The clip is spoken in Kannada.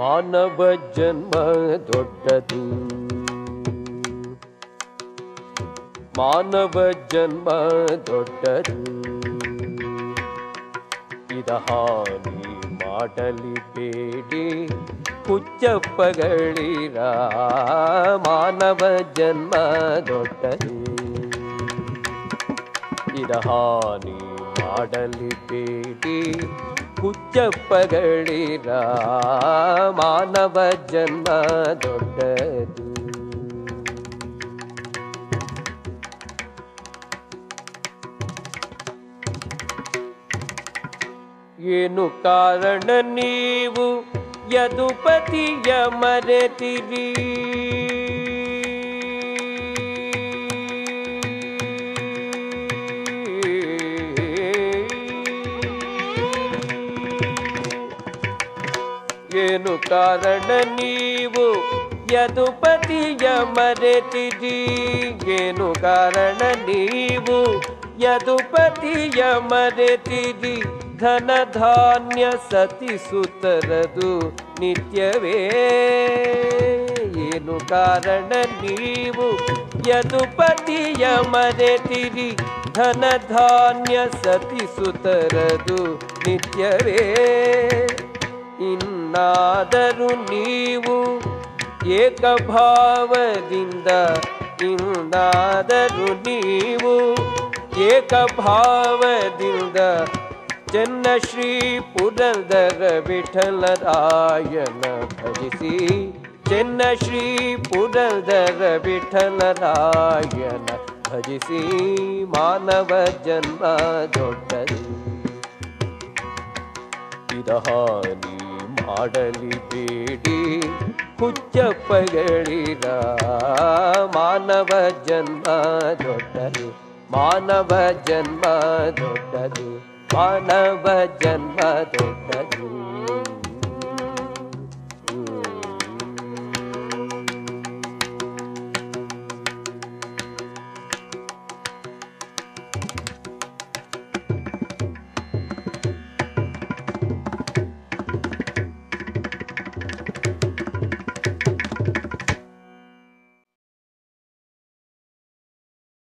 ಮಾನವ ಜನ್ಮ ದೊಡ್ಡದು. ಮಾನವ ಜನ್ಮ ದೊಡ್ಡದು. ಇದ ಹಾನಿ ಮಾಡಲಿ ಬೇಡಿ ಕುಚ್ಚಪ್ಪಗಳಿರ ಮಾನವ ಜನ್ಮ ದೊಡ್ಡದು. ಇದ ಹಾನಿ ಮಾಡಲಿ ಬೇಡಿ ಕುಚ್ಚಪ್ಪಗಳಿರ ಮಾನವ ಜನ್ಮ ದೊಡ್ಡದು. ಏನು ಕಾರಣ ನೀವು ಯದುಪತಿಯ ಮರೆತಿರಿ? ಏನು ಕಾರಣ ನೀವು? ಯದುಪತಿಯ ಮರೆತಿದಿ ಏನು ಕಾರಣ ನೀವು? ಯದುಪತಿಯ ಮರೆತಿದಿ ಧನ ಧಾನ್ಯ ಸತಿ ಸುತರದು ನಿತ್ಯವೇ. ಏನು ಕಾರಣ ನೀವು? ಯದುಪತಿಯ ಮರೆತಿರಿ ಧನ ಧಾನ್ಯ ಸತಿ ಸುತರದು ನಿತ್ಯವೇ. ಇನ್ನಾದರೂ ನೀವು ಏಕಭಾವದಿಂದ ಇನ್ನಾದರೂ ನೀವು ಏಕಭಾವದಿಂದ ಚೆನ್ನ ಶ್ರೀ ಪುರಂದರ ವಿಠಲರಾಯನ ಭಜಿಸಿ ಚೆನ್ನ ಶ್ರೀ ಪುರಂದರ ವಿಠಲರಾಯನ ಭಜಿಸಿ, ಮಾನವ ಜನ್ಮ ದೊಡ್ಡದು. ಇದ ಹಾನಿ ಮಾಡಲಿ ಬೇಡಿ ಹುಚ್ಚಪ್ಪಗಳಿರ ಮಾನವ ಜನ್ಮ ದೊಡ್ಡದು ಮಾನವ ಜನ್ಮ ದೊಡ್ಡದು ಮಾನವ ಜನ್ಮ ದೊಡ್ಡದು.